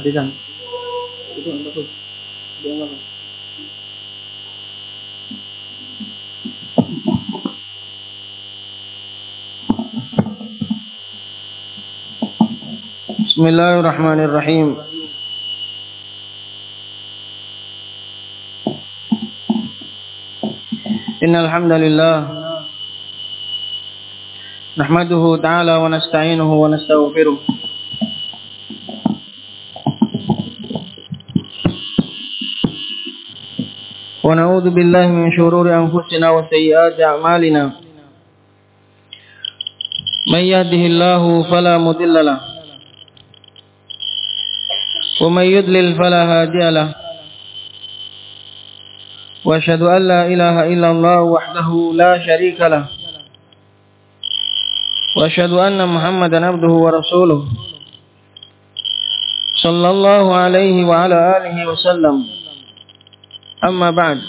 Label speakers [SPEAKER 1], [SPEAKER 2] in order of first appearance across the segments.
[SPEAKER 1] itu dia Bismillahirrahmanirrahim. Innal hamdalillah nahmaduhu ta'ala wa nasta'inuhu wa nastaghfiruh ونعوذ بالله من شرور أنفسنا وسيئات أعمالنا. من يهده الله فلا مضل له. ومن يضلل فلا هادي له. وأشهد أن لا إله إلا الله وحده لا شريك له. وأشهد أن محمدا عبده ورسوله. صلى الله عليه وعلى آله وسلم. اما بعد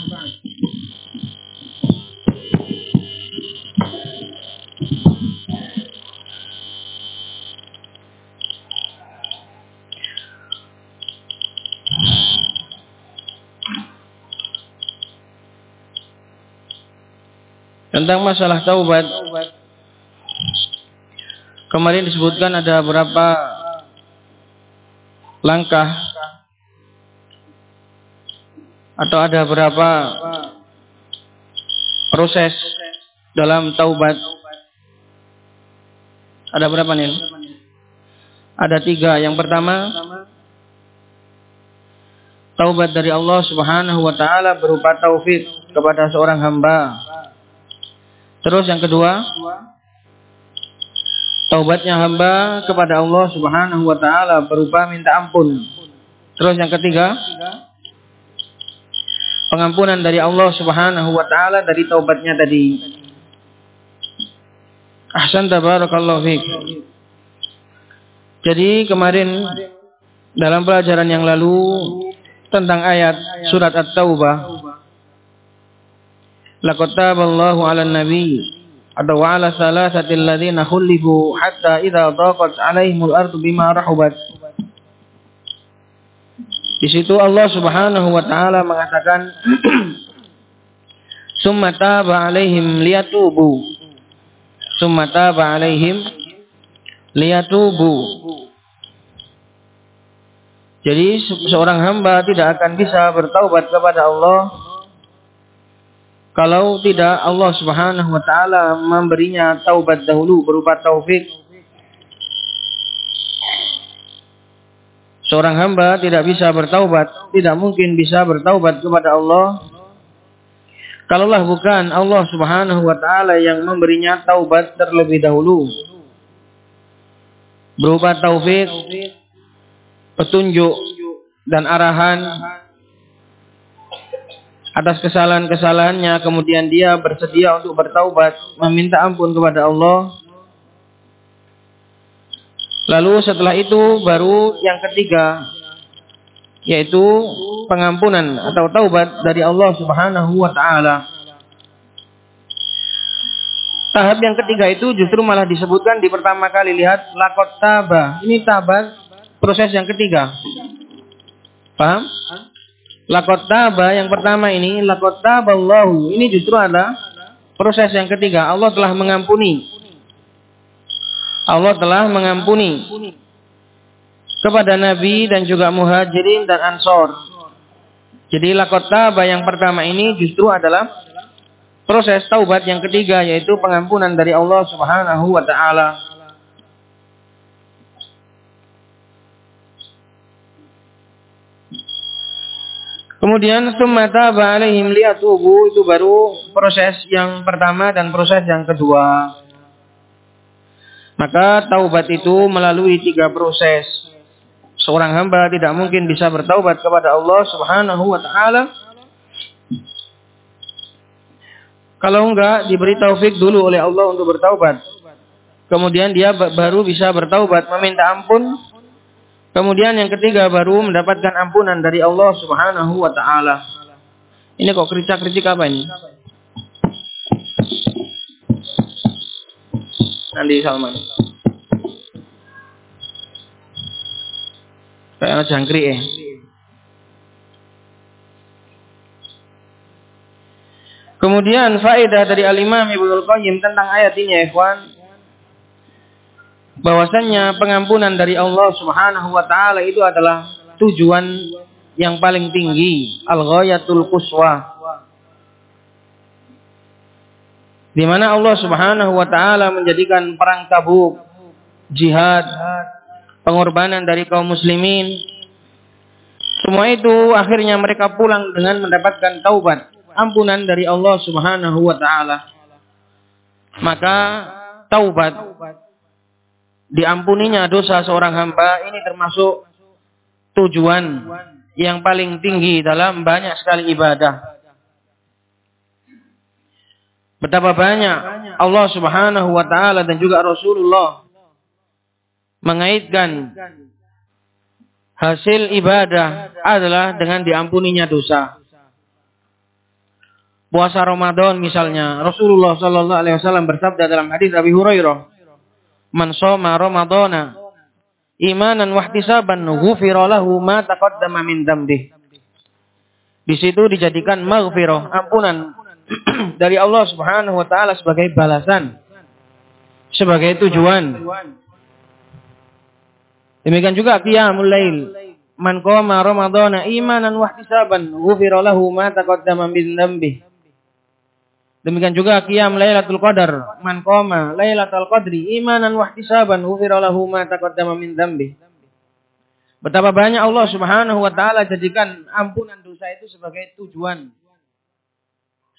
[SPEAKER 1] Tentang masalah taubat Kemarin disebutkan ada beberapa langkah atau ada berapa proses dalam taubat. Ada berapa nih? Ada tiga. Yang pertama, taubat dari Allah Subhanahu wa taala berupa taufik kepada seorang hamba Terus yang kedua, taubatnya hamba kepada Allah Subhanahu wa taala berupa minta ampun. Terus yang ketiga, pengampunan dari Allah Subhanahu wa taala dari taubatnya tadi. Ahsan tabarakallahu fiik. Jadi kemarin dalam pelajaran yang lalu tentang ayat surat At-Taubah Laqad taballahu 'alan nabi atau 'ala salasati alladziina khulifu hatta idza dhaqat 'alaihimul ardu bima rahubat. Di situ Allah Subhanahu wa taala mengatakan Summa taba 'alaihim liyatubu. Summa taba 'alaihim liyatubu. Jadi seorang hamba tidak akan bisa bertaubat kepada Allah kalau tidak Allah Subhanahu wa taala memberinya taubat dahulu berupa taufik. Seorang hamba tidak bisa bertaubat, tidak mungkin bisa bertaubat kepada Allah. Kalaulah bukan Allah Subhanahu wa taala yang memberinya taubat terlebih dahulu. Berupa taufik, petunjuk dan arahan. Atas kesalahan-kesalahannya kemudian dia bersedia untuk bertaubat meminta ampun kepada Allah lalu setelah itu baru yang ketiga yaitu pengampunan atau taubat dari Allah Subhanahu wa taala tahap yang ketiga itu justru malah disebutkan di pertama kali lihat lakot taba ini tabat proses yang ketiga paham Lakot taba yang pertama ini, lakot taballahu. Ini justru ada proses yang ketiga. Allah telah mengampuni. Allah telah mengampuni kepada Nabi dan juga muhajirin dan ansor. Jadi lakot taba yang pertama ini justru adalah proses taubat yang ketiga yaitu pengampunan dari Allah Subhanahu wa taala. Kemudian sumata alaihim liyatubu itu baru proses yang pertama dan proses yang kedua. Maka taubat itu melalui tiga proses. Seorang hamba tidak mungkin bisa bertaubat kepada Allah Subhanahu wa taala kalau enggak diberi taufik dulu oleh Allah untuk bertaubat. Kemudian dia baru bisa bertaubat, meminta ampun. Kemudian yang ketiga baru mendapatkan ampunan dari Allah Subhanahu wa taala. Ini kok kericak-kericik apa ini? Nanti Salman. Kayak jangkrik ya. Kemudian faedah dari Al-Imam Ibnu Qayyim tentang ayat ini ya ikhwan pengampunan dari Allah Subhanahu wa taala itu adalah tujuan yang paling tinggi, al-ghayatul quswa. Di mana Allah Subhanahu wa taala menjadikan perang Tabuk, jihad, pengorbanan dari kaum muslimin semua itu akhirnya mereka pulang dengan mendapatkan taubat ampunan dari Allah Subhanahu wa taala. Maka taubat diampuninya dosa seorang hamba ini termasuk tujuan yang paling tinggi dalam banyak sekali ibadah. Betapa banyak Allah Subhanahu wa taala dan juga Rasulullah mengaitkan hasil ibadah adalah dengan diampuninya dosa. Puasa Ramadan misalnya Rasulullah Shallallahu Alaihi Wasallam bersabda dalam hadis Abi Hurairah man soma Ramadana imanan wahtisaban ghufira lahu ma taqaddama min dambi di situ dijadikan maghfirah ampunan dari Allah Subhanahu wa taala sebagai balasan sebagai tujuan demikian juga qiyamul lail man qama ramadhana imanan wahtisaban ghufira lahu ma taqaddama min Demikian juga qiyam Lailatul Qadar. Man qama Lailatul Qadri imanan wa ihtisaban ghufira lahu ma taqaddama min. Betapa banyak Allah Subhanahu wa taala jadikan ampunan dosa itu sebagai tujuan.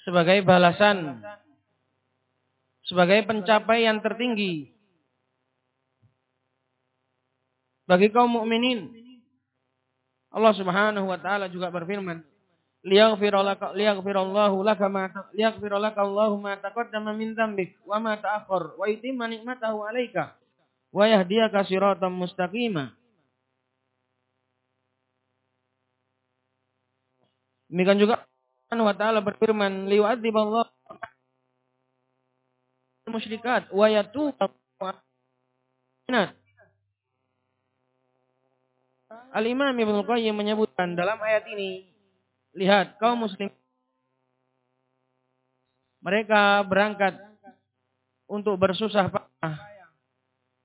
[SPEAKER 1] Sebagai balasan. Sebagai pencapaian tertinggi bagi kaum mukminin. Allah Subhanahu wa taala juga berfirman, liyaghfirallahu laka ma liyaghfiralaka Allahu ma taqaddama min dzambik wa ma ta'akhkhar wa yutimma ni'matahu 'alaika wa yahdiyaka siratan mustaqima. Demikian juga Allah Ta'ala berfirman liyu'adziballahu musyrikat wa yatubu Al-Imam Ibnu Qayyim menyebutkan dalam ayat ini lihat kaum muslim mereka berangkat untuk bersusah payah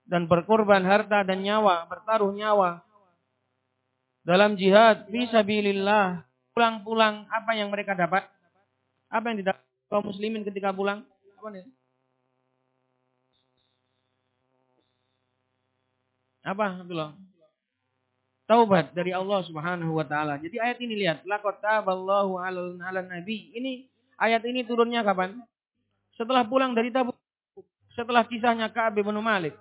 [SPEAKER 1] dan berkorban harta dan nyawa, bertaruh nyawa dalam jihad fisabilillah. Pulang-pulang apa yang mereka dapat? Apa yang didapat kaum muslimin ketika pulang? Apa nih? Apa, Abdullah? taubat dari Allah Subhanahu wa taala. Jadi ayat ini lihat, laqad taballahu 'alal nabi. Ini ayat ini turunnya kapan? Setelah pulang dari Tabuk. Setelah kisahnya Ka'ab bin Malik.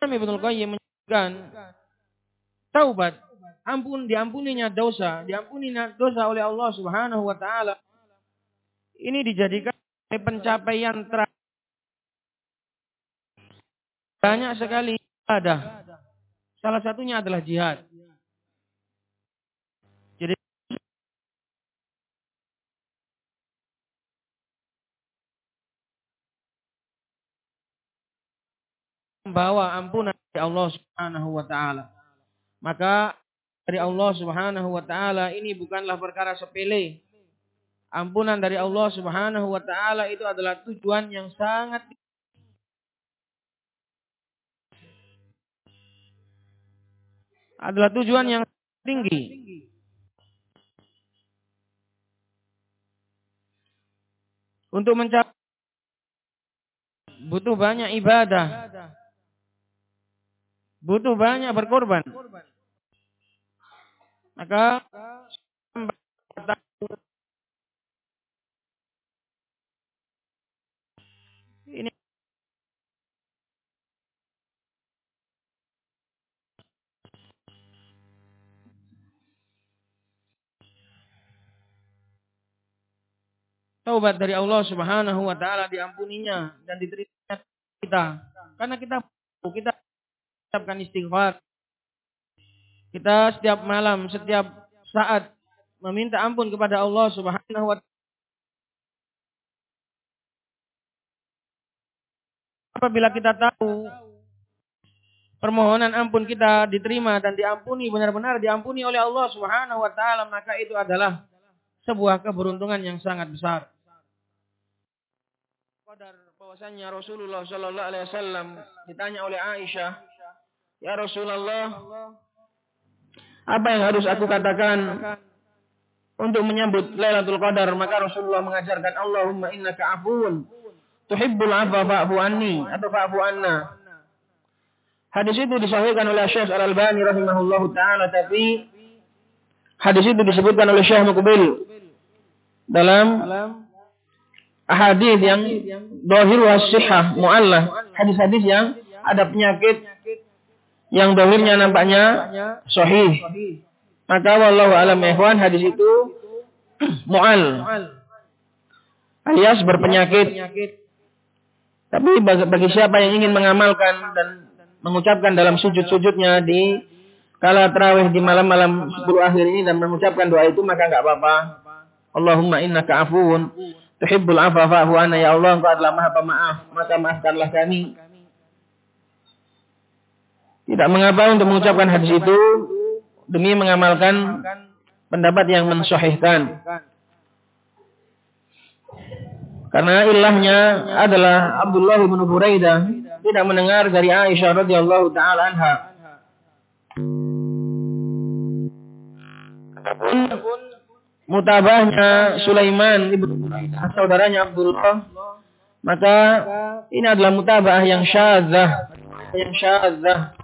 [SPEAKER 1] Nabi Ibnu Qayyim menyebutkan taubat, ampun diampuninya dosa, diampuninya dosa oleh Allah Subhanahu wa taala. Ini dijadikan pencapaian terakhir banyak sekali ibadah. Salah satunya adalah jihad. Jadi membawa ampunan dari Allah Subhanahu wa taala. Maka dari Allah Subhanahu wa taala ini bukanlah perkara sepele. Ampunan dari Allah Subhanahu wa taala itu adalah tujuan yang sangat adalah tujuan yang tinggi. Untuk mencapai butuh banyak ibadah. Butuh banyak berkorban. Maka ini taubat dari Allah Subhanahu wa taala diampuninya dan diterima kita. Karena kita kita ucapkan istighfar. Kita setiap malam, setiap saat meminta ampun kepada Allah Subhanahu wa taala. Apabila kita tahu permohonan ampun kita diterima dan diampuni benar-benar diampuni oleh Allah Subhanahu wa taala maka itu adalah sebuah keberuntungan yang sangat besar. Bahwasanya Rasulullah sallallahu alaihi wasallam ditanya oleh Aisyah, "Ya Rasulullah, apa yang harus aku katakan untuk menyambut Lailatul Qadar?" Maka Rasulullah mengajarkan, "Allahumma innaka afuwun tuhibbul afwa fa'fu anni" atau fa'fu anna. Hadis itu disahihkan oleh Syekh Al-Albani rahimahullahu taala tapi hadis itu disebutkan oleh Syekh Muqbil dalam hadis yang dohir wasihah mu'allah. hadis-hadis yang ada penyakit yang dohirnya nampaknya sahih. maka wallahu alam ikhwan hadis itu mu'al. Alias berpenyakit. Tapi bagi siapa yang ingin mengamalkan dan mengucapkan dalam sujud-sujudnya di kala terawih di malam-malam 10 akhir ini dan mengucapkan doa itu maka enggak apa-apa. Allahumma innaka afuwun tuhibbul afwa fa'fu anna ya Allah engkau adalah Maha Pemaaf maka maafkanlah kami. Tidak mengapa untuk mengucapkan hadis itu demi mengamalkan pendapat yang mensahihkan. Karena ilahnya adalah Abdullah bin Buraidah tidak mendengar dari Aisyah radhiyallahu taala anha. mutabahnya Sulaiman ibnu saudaranya Abdullah maka ini adalah mutabah yang syadzah yang syadzah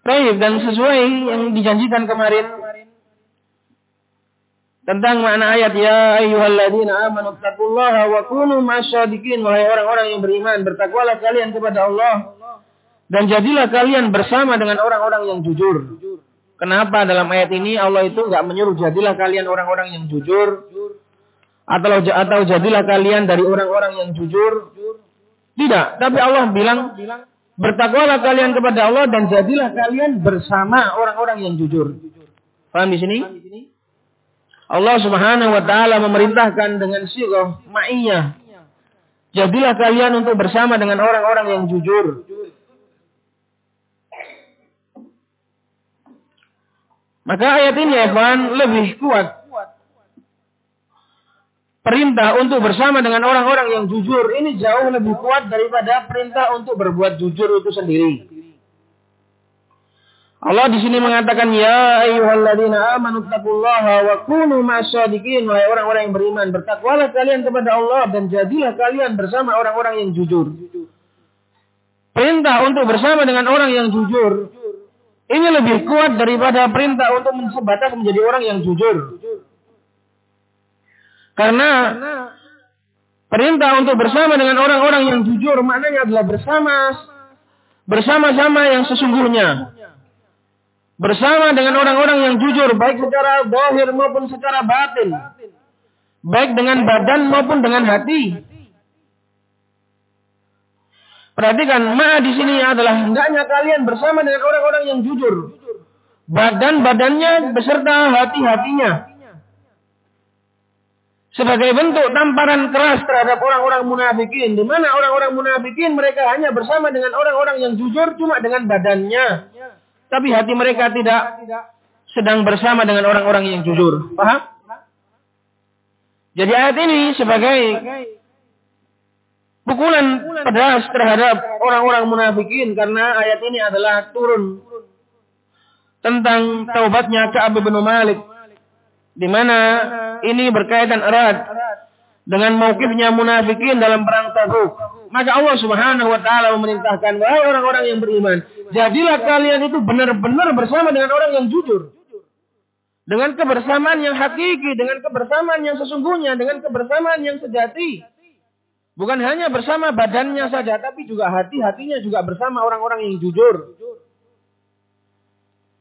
[SPEAKER 1] Baik, dan sesuai yang dijanjikan kemarin. Tentang makna ayat ya ayyuhalladzina amanu taqullaha wa kunu masyadiqin wahai orang-orang yang beriman bertakwalah kalian kepada Allah. Dan jadilah kalian bersama dengan orang-orang yang jujur. Kenapa dalam ayat ini Allah itu enggak menyuruh jadilah kalian orang-orang yang jujur? Atau atau jadilah kalian dari orang-orang yang jujur? Tidak, tapi Allah bilang bertakwalah kalian kepada Allah dan jadilah kalian bersama orang-orang yang jujur. Paham di sini? Allah Subhanahu wa taala memerintahkan dengan sirah ma'iyah. Jadilah kalian untuk bersama dengan orang-orang yang jujur. Maka ayat ini ya lebih kuat. Perintah untuk bersama dengan orang-orang yang jujur ini jauh lebih kuat daripada perintah untuk berbuat jujur itu sendiri. Allah di sini mengatakan ya ayyuhalladzina amanu taqullaha wa kunu ma'asyadiqin wahai orang-orang yang beriman bertakwalah kalian kepada Allah dan jadilah kalian bersama orang-orang yang jujur. Perintah untuk bersama dengan orang yang jujur ini lebih kuat daripada perintah untuk sebatas menjadi orang yang jujur. Karena perintah untuk bersama dengan orang-orang yang jujur maknanya adalah bersama. Bersama-sama yang sesungguhnya. Bersama dengan orang-orang yang jujur baik secara zahir maupun secara batin. Baik dengan badan maupun dengan hati. Perhatikan ma di sini adalah hendaknya kalian bersama dengan orang-orang yang jujur. Badan-badannya beserta hati-hatinya sebagai bentuk tamparan keras terhadap orang-orang munafikin di mana orang-orang munafikin mereka hanya bersama dengan orang-orang yang jujur cuma dengan badannya tapi hati mereka tidak sedang bersama dengan orang-orang yang jujur. Paham? Jadi ayat ini sebagai pukulan pedas terhadap orang-orang munafikin karena ayat ini adalah turun tentang taubatnya Ka'ab bin Malik di mana ini berkaitan erat dengan mauqifnya munafikin dalam perang Tabuk. Maka Allah Subhanahu wa taala memerintahkan wahai orang-orang yang beriman, jadilah kalian itu benar-benar bersama dengan orang yang jujur. Dengan kebersamaan yang hakiki, dengan kebersamaan yang sesungguhnya, dengan kebersamaan yang sejati. Bukan hanya bersama badannya saja, tapi juga hati-hatinya juga bersama orang-orang yang jujur.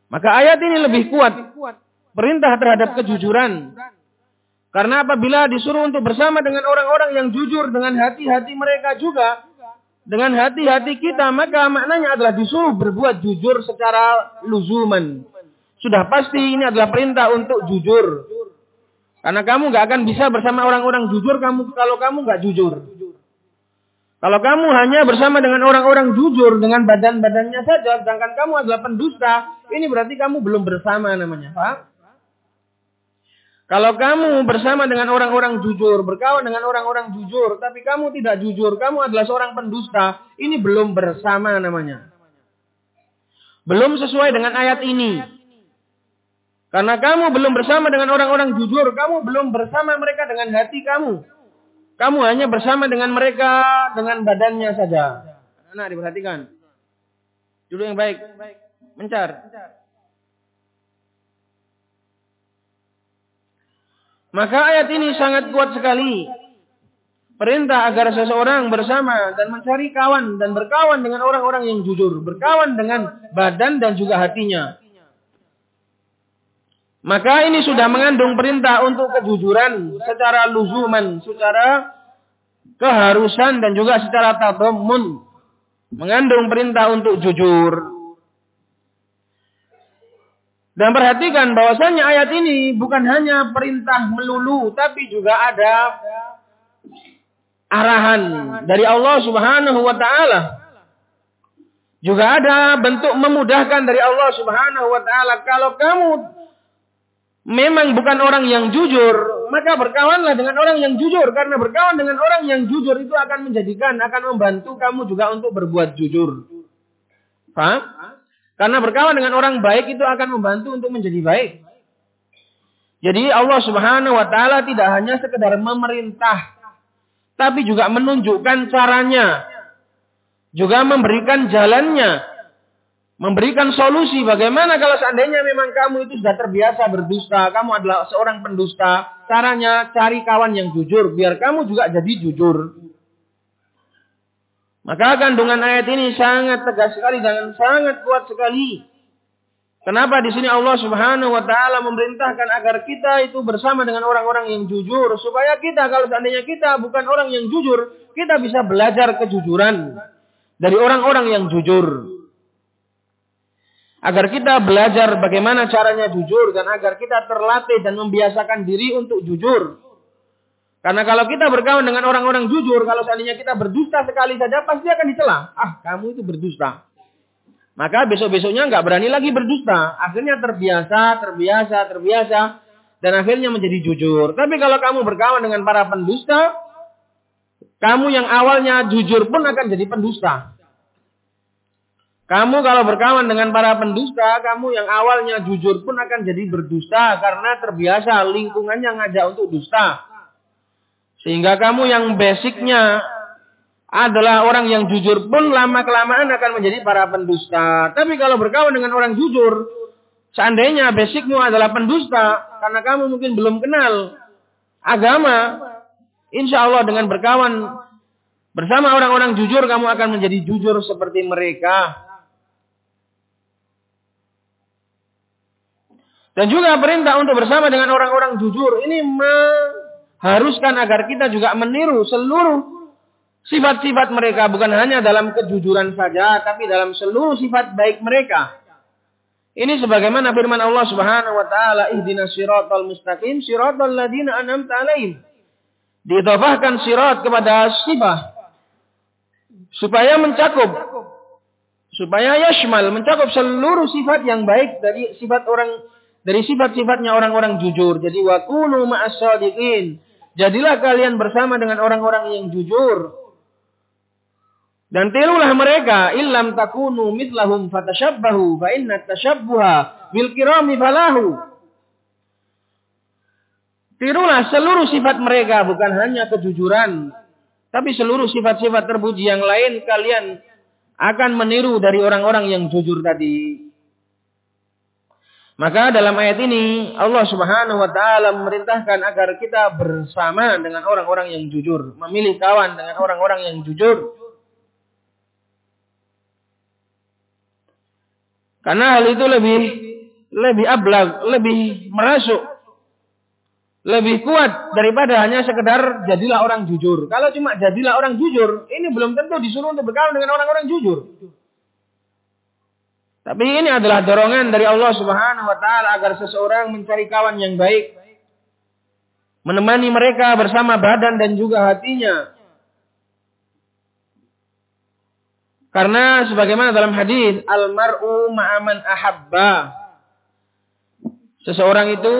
[SPEAKER 1] Maka ayat ini lebih kuat perintah terhadap kejujuran. Karena apabila disuruh untuk bersama dengan orang-orang yang jujur dengan hati-hati mereka juga, dengan hati-hati kita, maka maknanya adalah disuruh berbuat jujur secara luzuman. Sudah pasti ini adalah perintah untuk jujur. Karena kamu nggak akan bisa bersama orang-orang jujur kamu kalau kamu nggak jujur. Kalau kamu hanya bersama dengan orang-orang jujur dengan badan-badannya saja, sedangkan kamu adalah pendusta, ini berarti kamu belum bersama namanya, Pak. Kalau kamu bersama dengan orang-orang jujur, berkawan dengan orang-orang jujur, tapi kamu tidak jujur, kamu adalah seorang pendusta, ini belum bersama namanya. Belum sesuai dengan ayat ini. Karena kamu belum bersama dengan orang-orang jujur, kamu belum bersama mereka dengan hati kamu. Kamu hanya bersama dengan mereka dengan badannya saja. Anak diperhatikan. Dulu yang baik. Mencar. Maka ayat ini sangat kuat sekali. Perintah agar seseorang bersama dan mencari kawan dan berkawan dengan orang-orang yang jujur. Berkawan dengan badan dan juga hatinya. Maka ini sudah mengandung perintah untuk kejujuran secara luzuman, secara keharusan dan juga secara tadammun. Mengandung perintah untuk jujur. Dan perhatikan bahwasanya ayat ini bukan hanya perintah melulu, tapi juga ada arahan dari Allah Subhanahu wa taala. Juga ada bentuk memudahkan dari Allah Subhanahu wa taala kalau kamu memang bukan orang yang jujur, maka berkawanlah dengan orang yang jujur. Karena berkawan dengan orang yang jujur itu akan menjadikan, akan membantu kamu juga untuk berbuat jujur. Paham? Karena berkawan dengan orang baik itu akan membantu untuk menjadi baik. Jadi Allah subhanahu wa ta'ala tidak hanya sekedar memerintah. Tapi juga menunjukkan caranya. Juga memberikan jalannya memberikan solusi bagaimana kalau seandainya memang kamu itu sudah terbiasa berdusta, kamu adalah seorang pendusta, caranya cari kawan yang jujur biar kamu juga jadi jujur. Maka kandungan ayat ini sangat tegas sekali dan sangat kuat sekali. Kenapa di sini Allah Subhanahu wa taala memerintahkan agar kita itu bersama dengan orang-orang yang jujur supaya kita kalau seandainya kita bukan orang yang jujur, kita bisa belajar kejujuran dari orang-orang yang jujur. Agar kita belajar bagaimana caranya jujur dan agar kita terlatih dan membiasakan diri untuk jujur. Karena kalau kita berkawan dengan orang-orang jujur, kalau seandainya kita berdusta sekali saja pasti akan dicela. Ah, kamu itu berdusta. Maka besok-besoknya nggak berani lagi berdusta. Akhirnya terbiasa, terbiasa, terbiasa. Dan akhirnya menjadi jujur. Tapi kalau kamu berkawan dengan para pendusta, kamu yang awalnya jujur pun akan jadi pendusta. Kamu kalau berkawan dengan para pendusta, kamu yang awalnya jujur pun akan jadi berdusta karena terbiasa lingkungannya ngajak untuk dusta. Sehingga kamu yang basicnya adalah orang yang jujur pun lama-kelamaan akan menjadi para pendusta. Tapi kalau berkawan dengan orang jujur, seandainya basicmu adalah pendusta, karena kamu mungkin belum kenal agama, insya Allah dengan berkawan bersama orang-orang jujur, kamu akan menjadi jujur seperti mereka. Dan juga perintah untuk bersama dengan orang-orang jujur. Ini mengharuskan agar kita juga meniru seluruh sifat-sifat mereka. Bukan hanya dalam kejujuran saja, tapi dalam seluruh sifat baik mereka. Ini sebagaimana firman Allah Subhanahu wa taala, "Ihdinas siratal mustaqim, siratal ladzina an'amta 'alaihim." Diidhafahkan sirat kepada sifat supaya mencakup supaya yashmal mencakup seluruh sifat yang baik dari sifat orang dari sifat-sifatnya orang-orang jujur. Jadi wakunu ma'as Jadilah kalian bersama dengan orang-orang yang jujur. Dan tirulah mereka illam takunu mislahum fatashabbahu fa inna tashabbuha bil kirami falahu. Tirulah seluruh sifat mereka bukan hanya kejujuran tapi seluruh sifat-sifat terpuji yang lain kalian akan meniru dari orang-orang yang jujur tadi. Maka dalam ayat ini Allah Subhanahu wa taala memerintahkan agar kita bersama dengan orang-orang yang jujur, memilih kawan dengan orang-orang yang jujur. Karena hal itu lebih lebih ablag, lebih merasuk, lebih kuat daripada hanya sekedar jadilah orang jujur. Kalau cuma jadilah orang jujur, ini belum tentu disuruh untuk berkawan dengan orang-orang jujur. Tapi ini adalah dorongan dari Allah Subhanahu wa taala agar seseorang mencari kawan yang baik, menemani mereka bersama badan dan juga hatinya. Karena sebagaimana dalam hadis al-mar'u ma'aman ahabba. Seseorang itu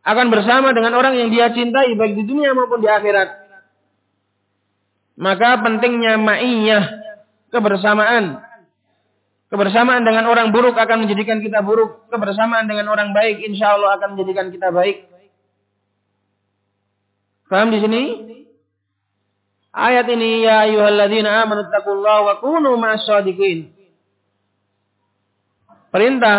[SPEAKER 1] akan bersama dengan orang yang dia cintai baik di dunia maupun di akhirat. Maka pentingnya ma'iyah, kebersamaan. Kebersamaan dengan orang buruk akan menjadikan kita buruk. Kebersamaan dengan orang baik insya Allah akan menjadikan kita baik. Paham di sini? Ayat ini ya ayyuhalladzina amanu taqullaha wa kunu ma'as perintah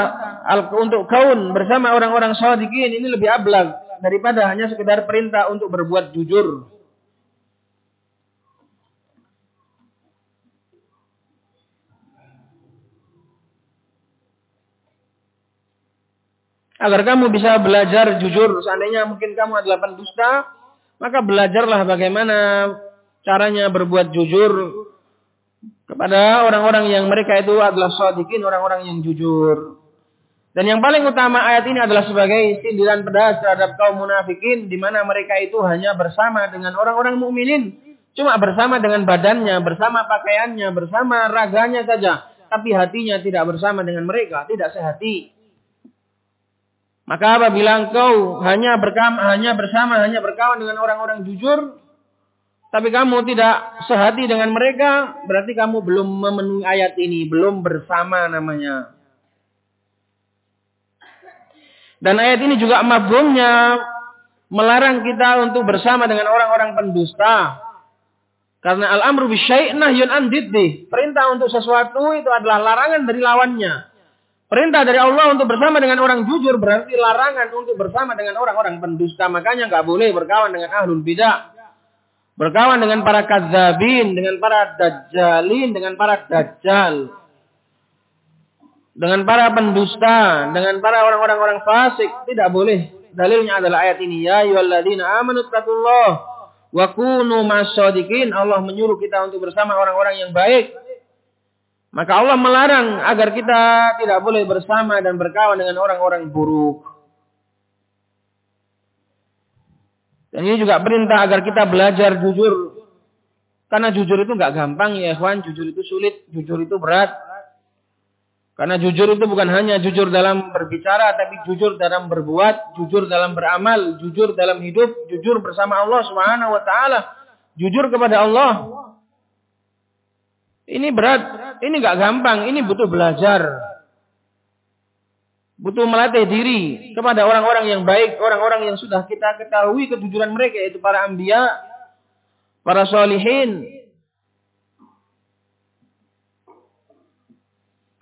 [SPEAKER 1] untuk kaun bersama orang-orang sadiqin ini lebih ablag daripada hanya sekedar perintah untuk berbuat jujur. Agar kamu bisa belajar jujur, seandainya mungkin kamu adalah pendusta, maka belajarlah bagaimana caranya berbuat jujur kepada orang-orang yang mereka itu adalah sadiqin, orang-orang yang jujur. Dan yang paling utama ayat ini adalah sebagai sindiran pedas terhadap kaum munafikin di mana mereka itu hanya bersama dengan orang-orang mukminin, cuma bersama dengan badannya, bersama pakaiannya, bersama raganya saja, tapi hatinya tidak bersama dengan mereka, tidak sehati. Maka apabila engkau hanya berkam, hanya bersama, hanya berkawan dengan orang-orang jujur, tapi kamu tidak sehati dengan mereka, berarti kamu belum memenuhi ayat ini, belum bersama namanya. Dan ayat ini juga mafhumnya melarang kita untuk bersama dengan orang-orang pendusta. Karena al-amru bisyai' nahyun an. Perintah untuk sesuatu itu adalah larangan dari lawannya. Perintah dari Allah untuk bersama dengan orang jujur berarti larangan untuk bersama dengan orang-orang pendusta. Makanya nggak boleh berkawan dengan ahlul bidah. Berkawan dengan para kadzabin, dengan para dajjalin, dengan para dajjal. Dengan para pendusta, dengan para orang-orang orang fasik, tidak boleh. Dalilnya adalah ayat ini, ya ayyuhalladzina amanu wa kunu. Allah menyuruh kita untuk bersama orang-orang yang baik. Maka Allah melarang agar kita tidak boleh bersama dan berkawan dengan orang-orang buruk. Dan ini juga perintah agar kita belajar jujur. Karena jujur itu nggak gampang ya ikhwan, jujur itu sulit, jujur itu berat. Karena jujur itu bukan hanya jujur dalam berbicara, tapi jujur dalam berbuat, jujur dalam beramal, jujur dalam hidup, jujur bersama Allah Subhanahu wa taala, jujur kepada Allah. Ini berat, ini nggak gampang, ini butuh belajar butuh melatih diri kepada orang-orang yang baik, orang-orang yang sudah kita ketahui kejujuran mereka yaitu para ambia, para solihin.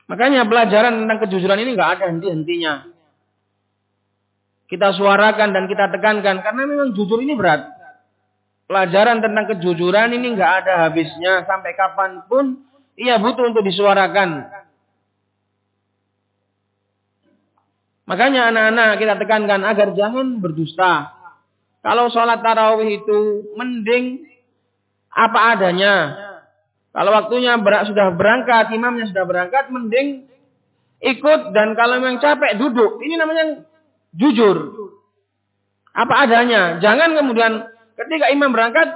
[SPEAKER 1] Makanya pelajaran tentang kejujuran ini nggak ada henti-hentinya. Kita suarakan dan kita tekankan karena memang jujur ini berat. Pelajaran tentang kejujuran ini nggak ada habisnya sampai kapan pun ia butuh untuk disuarakan. Makanya anak-anak kita tekankan agar jangan berdusta. Kalau sholat tarawih itu mending apa adanya. Kalau waktunya ber sudah berangkat, imamnya sudah berangkat, mending ikut dan kalau memang capek duduk. Ini namanya jujur. Apa adanya. Jangan kemudian ketika imam berangkat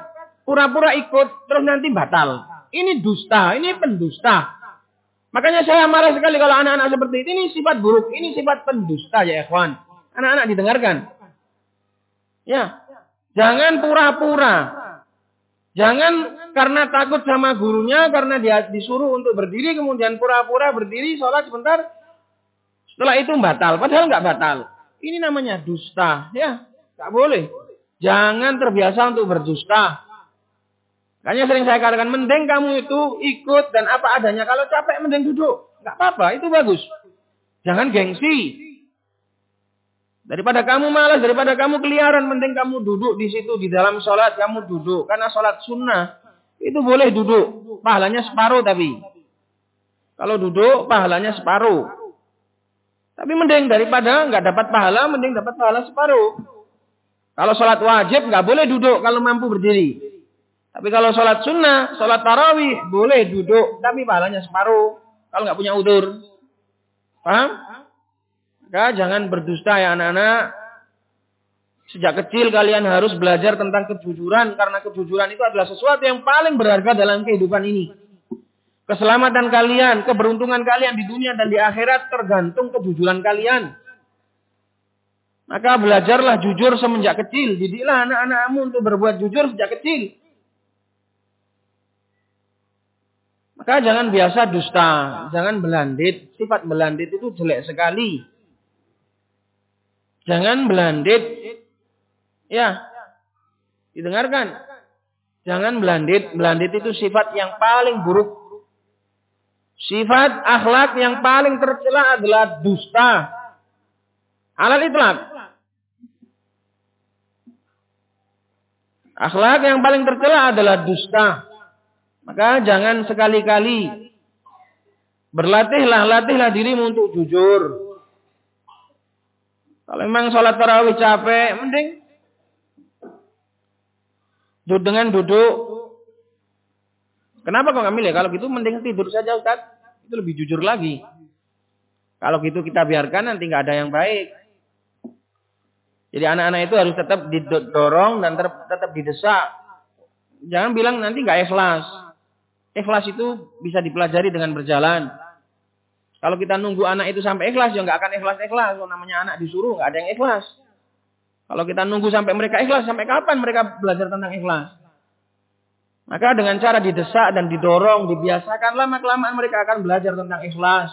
[SPEAKER 1] pura-pura ikut terus nanti batal. Ini dusta, ini pendusta. Makanya saya marah sekali kalau anak-anak seperti ini. Ini sifat buruk. Ini sifat pendusta ya ikhwan. Anak-anak didengarkan. Ya. Jangan pura-pura. Jangan karena takut sama gurunya. Karena dia disuruh untuk berdiri. Kemudian pura-pura berdiri. Sholat sebentar. Setelah itu batal. Padahal nggak batal. Ini namanya dusta. Ya. nggak boleh. Jangan terbiasa untuk berdusta. Makanya sering saya katakan, mending kamu itu ikut dan apa adanya. Kalau capek, mending duduk. Nggak apa-apa, itu bagus. Jangan gengsi. Daripada kamu malas, daripada kamu keliaran, mending kamu duduk di situ, di dalam sholat, kamu duduk. Karena sholat sunnah, itu boleh duduk. Pahalanya separuh tapi. Kalau duduk pahalanya separuh. Tapi mending daripada nggak dapat pahala, mending dapat pahala separuh. Kalau sholat wajib nggak boleh duduk kalau mampu berdiri. Tapi kalau sholat sunnah, sholat tarawih boleh duduk, tapi pahalanya separuh. Kalau nggak punya udur, paham? Maka jangan berdusta ya anak-anak. Sejak kecil kalian harus belajar tentang kejujuran karena kejujuran itu adalah sesuatu yang paling berharga dalam kehidupan ini. Keselamatan kalian, keberuntungan kalian di dunia dan di akhirat tergantung kejujuran kalian. Maka belajarlah jujur semenjak kecil. Didiklah anak-anakmu untuk berbuat jujur sejak kecil. Maka jangan biasa dusta, jangan belandit. Sifat belandit itu jelek sekali. Jangan belandit. Ya, didengarkan. Jangan belandit. Belandit itu sifat yang paling buruk Sifat akhlak yang paling tercela adalah dusta. Alal itlak. Akhlak yang paling tercela adalah dusta. Maka jangan sekali-kali berlatihlah, latihlah dirimu untuk jujur. Kalau memang sholat tarawih capek, mending duduk dengan duduk Kenapa kok nggak milih? Kalau gitu mending tidur saja Ustaz. Itu lebih jujur lagi. Kalau gitu kita biarkan nanti nggak ada yang baik. Jadi anak-anak itu harus tetap didorong dan tetap didesak. Jangan bilang nanti nggak ikhlas. Ikhlas itu bisa dipelajari dengan berjalan. Kalau kita nunggu anak itu sampai ikhlas, ya nggak akan ikhlas-ikhlas. Kalau namanya anak disuruh, nggak ada yang ikhlas. Kalau kita nunggu sampai mereka ikhlas, sampai kapan mereka belajar tentang ikhlas? Maka dengan cara didesak dan didorong, dibiasakan lama-kelamaan mereka akan belajar tentang ikhlas.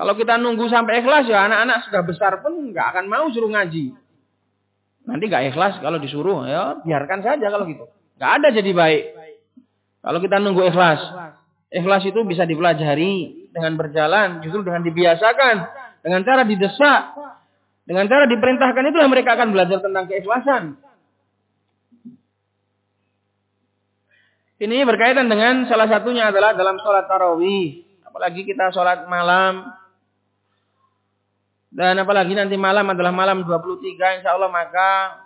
[SPEAKER 1] Kalau kita nunggu sampai ikhlas ya anak-anak sudah besar pun nggak akan mau suruh ngaji. Nanti nggak ikhlas kalau disuruh ya biarkan saja kalau gitu. Nggak ada jadi baik. Kalau kita nunggu ikhlas, ikhlas itu bisa dipelajari dengan berjalan, justru dengan dibiasakan, dengan cara didesak, dengan cara diperintahkan itulah mereka akan belajar tentang keikhlasan. Ini berkaitan dengan salah satunya adalah dalam sholat tarawih. Apalagi kita sholat malam. Dan apalagi nanti malam adalah malam 23 insya Allah maka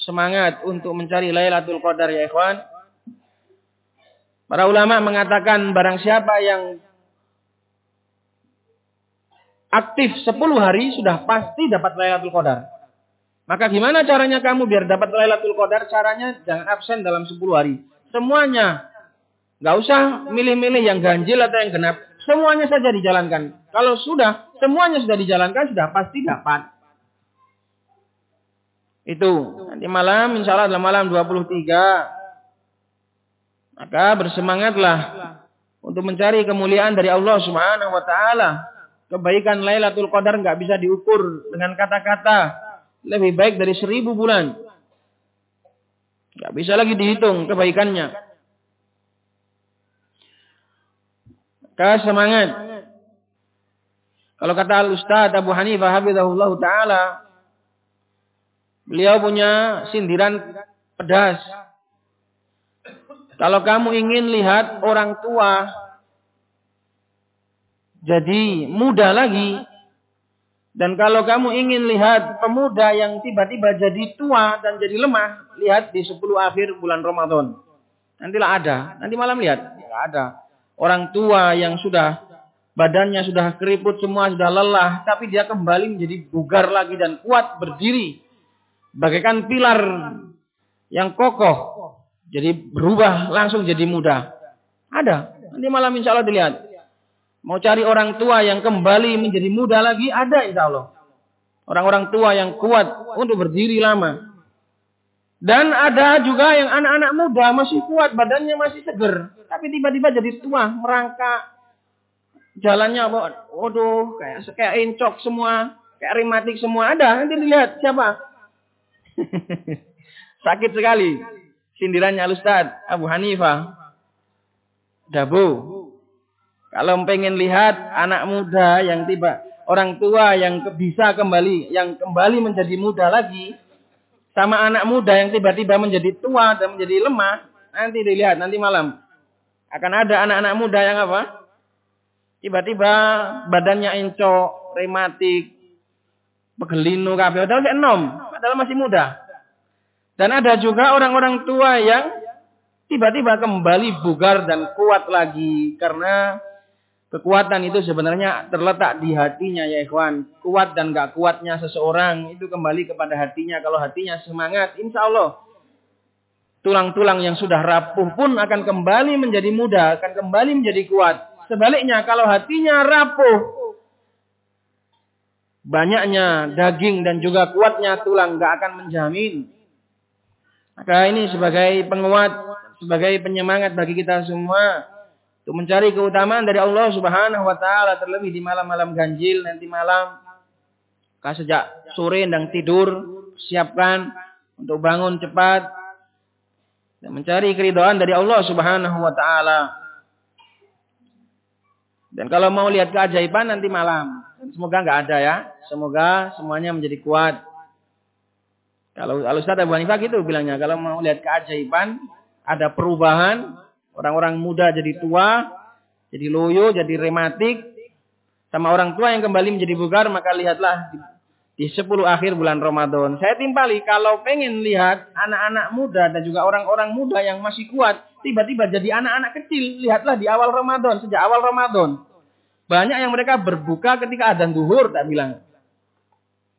[SPEAKER 1] semangat untuk mencari Lailatul Qadar ya ikhwan. Para ulama mengatakan barang siapa yang aktif 10 hari sudah pasti dapat Lailatul Qadar. Maka gimana caranya kamu biar dapat Lailatul Qadar? Caranya jangan absen dalam 10 hari. Semuanya. Nggak usah milih-milih yang ganjil atau yang genap. Semuanya saja dijalankan. Kalau sudah, semuanya sudah dijalankan, sudah pasti dapat. Itu. Nanti malam, insya Allah adalah malam 23. Maka bersemangatlah untuk mencari kemuliaan dari Allah Subhanahu wa taala. Kebaikan Lailatul Qadar nggak bisa diukur dengan kata-kata. Lebih baik dari seribu bulan. Gak bisa lagi dihitung kebaikannya. Maka semangat. Kalau kata Al-Ustaz Abu Hanifah Habibullah Ta'ala. Beliau punya sindiran pedas. Kalau kamu ingin lihat orang tua jadi muda lagi, dan kalau kamu ingin lihat pemuda yang tiba-tiba jadi tua dan jadi lemah, lihat di 10 akhir bulan Ramadan. Nantilah ada. Nanti malam lihat. Ya, ada. Orang tua yang sudah badannya sudah keriput semua, sudah lelah. Tapi dia kembali menjadi bugar lagi dan kuat berdiri. Bagaikan pilar yang kokoh. Jadi berubah langsung jadi muda. Ada. Nanti malam insya Allah dilihat. Mau cari orang tua yang kembali menjadi muda lagi, ada insya Allah. Orang-orang tua yang kuat untuk berdiri lama. Dan ada juga yang anak-anak muda masih kuat, badannya masih seger. Tapi tiba-tiba jadi tua, merangkak. Jalannya, waduh, kayak, kayak encok semua. Kayak rematik semua. Ada, nanti dilihat siapa. Sakit sekali. Sindirannya Al-Ustaz Abu Hanifah. Dabu. Kalau pengen lihat anak muda yang tiba, orang tua yang bisa kembali, yang kembali menjadi muda lagi, sama anak muda yang tiba-tiba menjadi tua dan menjadi lemah, nanti dilihat nanti malam akan ada anak-anak muda yang apa? Tiba-tiba badannya encok, rematik, pegelinu kabeh padahal enom, padahal masih muda. Dan ada juga orang-orang tua yang tiba-tiba kembali bugar dan kuat lagi karena kekuatan itu sebenarnya terletak di hatinya ya ikhwan. Kuat dan gak kuatnya seseorang itu kembali kepada hatinya. Kalau hatinya semangat, insya Allah tulang-tulang yang sudah rapuh pun akan kembali menjadi muda, akan kembali menjadi kuat. Sebaliknya kalau hatinya rapuh, banyaknya daging dan juga kuatnya tulang gak akan menjamin maka ini sebagai penguat, sebagai penyemangat bagi kita semua untuk mencari keutamaan dari Allah Subhanahu wa taala terlebih di malam-malam ganjil nanti malam. Kah sejak sore dan tidur, siapkan untuk bangun cepat dan mencari keridhaan dari Allah Subhanahu wa taala. Dan kalau mau lihat keajaiban nanti malam. Semoga nggak ada ya. Semoga semuanya menjadi kuat. Kalau kalau Ustaz Abu Hanifah gitu bilangnya, kalau mau lihat keajaiban, ada perubahan, orang-orang muda jadi tua, jadi loyo, jadi rematik, sama orang tua yang kembali menjadi bugar, maka lihatlah di, di 10 akhir bulan Ramadan. Saya timpali, kalau pengen lihat anak-anak muda dan juga orang-orang muda yang masih kuat, tiba-tiba jadi anak-anak kecil, lihatlah di awal Ramadan, sejak awal Ramadan. Banyak yang mereka berbuka ketika ada duhur, tak bilang.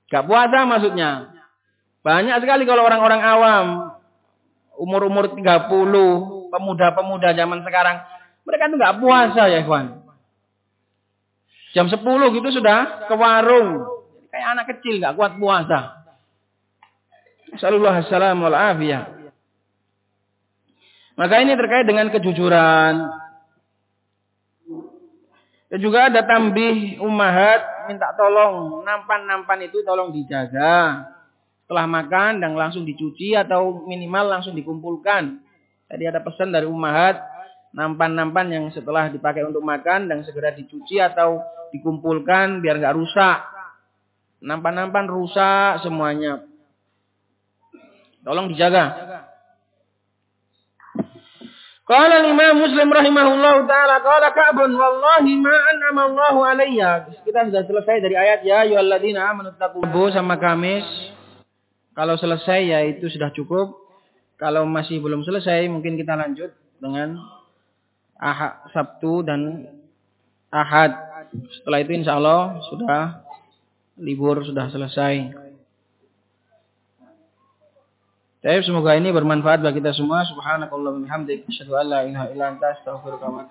[SPEAKER 1] Gak puasa maksudnya. Banyak sekali kalau orang-orang awam, umur-umur 30, pemuda-pemuda zaman sekarang, mereka itu nggak puasa ya, Ikhwan. Jam 10 gitu sudah ke warung. Kayak anak kecil nggak kuat puasa. Sallallahu alaihi wasallam Maka ini terkait dengan kejujuran. Dan juga ada tambih umahat minta tolong nampan-nampan itu tolong dijaga setelah makan dan langsung dicuci atau minimal langsung dikumpulkan. Tadi ada pesan dari Ummahat, nampan-nampan yang setelah dipakai untuk makan dan segera dicuci atau dikumpulkan biar nggak rusak. Nampan-nampan rusak semuanya. Tolong dijaga. Qala Imam Muslim rahimahullahu taala qala Ka'bun wallahi ma an'ama Allahu alayya. Kita sudah selesai dari ayat ya ayyuhalladzina amanu taqubu sama Kamis. Kalau selesai ya itu sudah cukup. Kalau masih belum selesai mungkin kita lanjut dengan Ahad, Sabtu dan Ahad. Setelah itu insya Allah sudah libur sudah selesai. Tapi semoga ini bermanfaat bagi kita semua. Subhanakallah wa bihamdik. Asyhadu an la ilaha illa anta astaghfiruka wa.